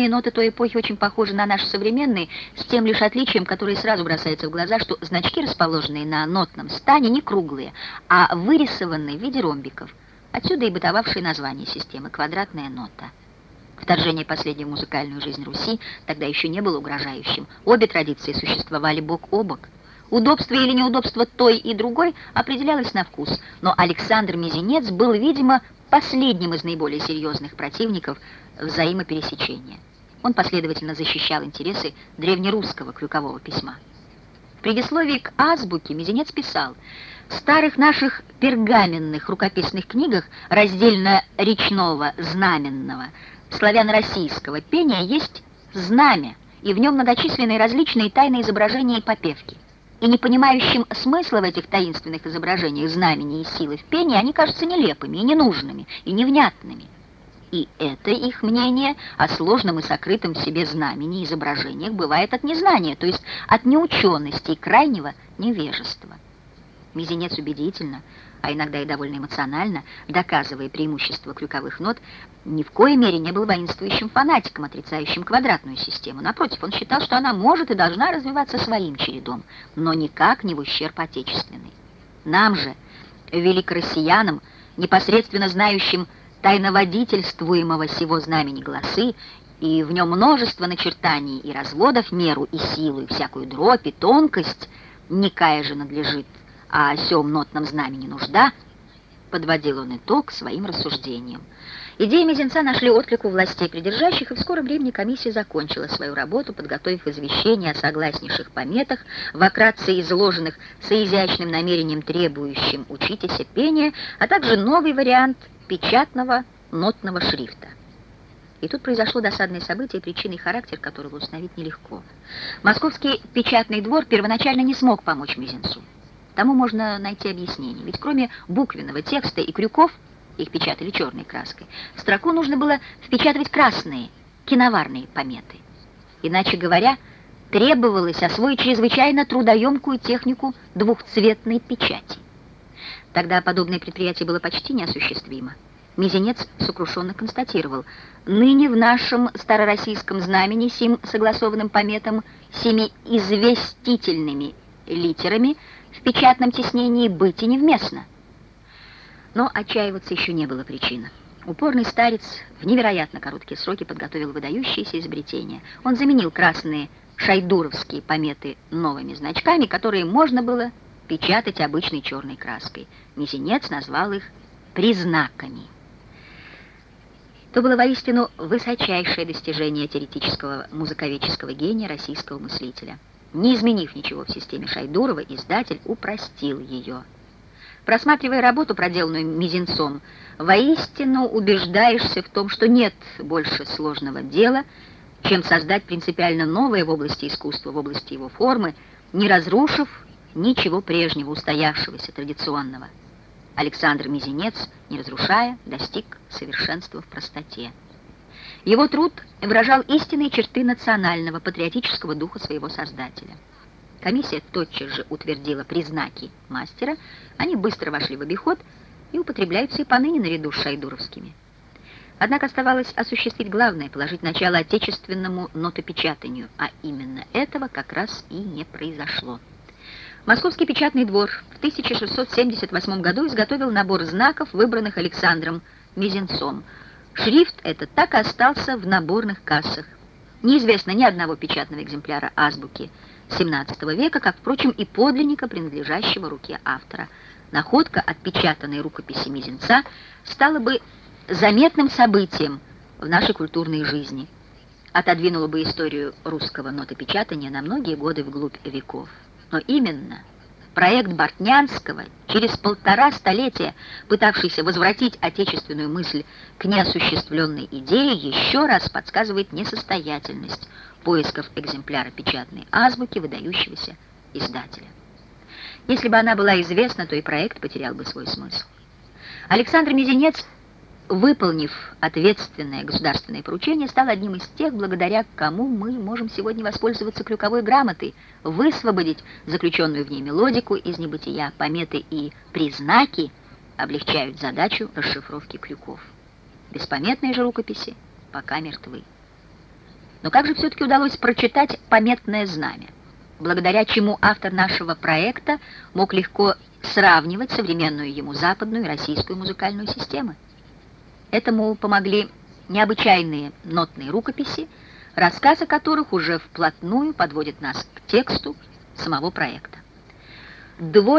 Музыкальные ноты той эпохи очень похожи на наши современные, с тем лишь отличием, которое сразу бросается в глаза, что значки, расположенные на нотном стане, не круглые, а вырисованные в виде ромбиков. Отсюда и бытовавшие название системы «квадратная нота». Вторжение последней в музыкальную жизнь Руси тогда еще не было угрожающим. Обе традиции существовали бок о бок. Удобство или неудобство той и другой определялось на вкус, но Александр Мизинец был, видимо, последним из наиболее серьезных противников взаимопересечения. Он последовательно защищал интересы древнерусского крюкового письма. В предисловии к азбуке Мизинец писал, «В старых наших пергаменных рукописных книгах раздельно речного, знаменного, славяно-российского пения есть знамя, и в нем многочисленные различные тайные изображения и попевки. И не понимающим смысла в этих таинственных изображениях знамени и силы в пении они кажутся нелепыми и ненужными, и невнятными. И это их мнение о сложном и сокрытом в себе знамени и изображениях бывает от незнания, то есть от неучености и крайнего невежества. Мизинец убедительно, а иногда и довольно эмоционально, доказывая преимущество крюковых нот, ни в коей мере не был воинствующим фанатиком, отрицающим квадратную систему. Напротив, он считал, что она может и должна развиваться своим чередом, но никак не в ущерб отечественной. Нам же, великороссиянам, непосредственно знающим тайноводительствуемого сего знамени гласы, и в нем множество начертаний и разводов, меру и силу, и всякую дробь, и тонкость, никая же надлежит а о сём нотном знамени нужда, подводил он итог своим рассуждениям. Идеи Мизинца нашли отклик у властей придержащих, и в скором времени комиссия закончила свою работу, подготовив извещение о согласнейших пометах, вкратце изложенных с изящным намерением, требующим учитеся пения, а также новый вариант печатного нотного шрифта. И тут произошло досадное событие, причиной и характер которого установить нелегко. Московский печатный двор первоначально не смог помочь Мизинцу. Тому можно найти объяснение. Ведь кроме буквенного текста и крюков, их печатали черной краской, строку нужно было впечатывать красные, киноварные пометы. Иначе говоря, требовалось освоить чрезвычайно трудоемкую технику двухцветной печати. Тогда подобное предприятие было почти неосуществимо. Мизинец сокрушенно констатировал, ныне в нашем старороссийском знамени сим согласованным пометам, семи известительными литерами в печатном теснении быть и невместно. Но отчаиваться еще не было причины. Упорный старец в невероятно короткие сроки подготовил выдающиеся изобретения. Он заменил красные шайдуровские пометы новыми значками, которые можно было печатать обычной черной краской. Мизинец назвал их признаками. То было воистину высочайшее достижение теоретического музыковедческого гения российского мыслителя. Не изменив ничего в системе Шайдурова, издатель упростил ее. Просматривая работу, проделанную Мизинцом, воистину убеждаешься в том, что нет больше сложного дела, чем создать принципиально новое в области искусства, в области его формы, не разрушив ничего прежнего, устоявшегося, традиционного. Александр Мизинец, не разрушая, достиг совершенства в простоте. Его труд выражал истинные черты национального патриотического духа своего создателя. Комиссия тотчас же утвердила признаки мастера, они быстро вошли в обиход и употребляются и поныне наряду с шайдуровскими. Однако оставалось осуществить главное, положить начало отечественному нотопечатанию, а именно этого как раз и не произошло. Московский печатный двор в 1678 году изготовил набор знаков, выбранных Александром Мизинцом, Шрифт этот так и остался в наборных кассах. Неизвестно ни одного печатного экземпляра азбуки XVII века, как, впрочем, и подлинника, принадлежащего руке автора. Находка отпечатанной рукописи Мизинца стала бы заметным событием в нашей культурной жизни, отодвинула бы историю русского нотопечатания на многие годы вглубь веков. Но именно Проект Бортнянского, через полтора столетия пытавшийся возвратить отечественную мысль к неосуществленной идее, еще раз подсказывает несостоятельность поисков экземпляра печатной азбуки выдающегося издателя. Если бы она была известна, то и проект потерял бы свой смысл. Александр Мизинец выполнив ответственное государственное поручение, стал одним из тех, благодаря кому мы можем сегодня воспользоваться крюковой грамотой, высвободить заключенную в ней мелодику из небытия, пометы и признаки облегчают задачу расшифровки крюков. Беспометные же рукописи пока мертвы. Но как же все-таки удалось прочитать пометное знамя, благодаря чему автор нашего проекта мог легко сравнивать современную ему западную и российскую музыкальную системы? Этому помогли необычайные нотные рукописи, рассказ о которых уже вплотную подводит нас к тексту самого проекта. Двое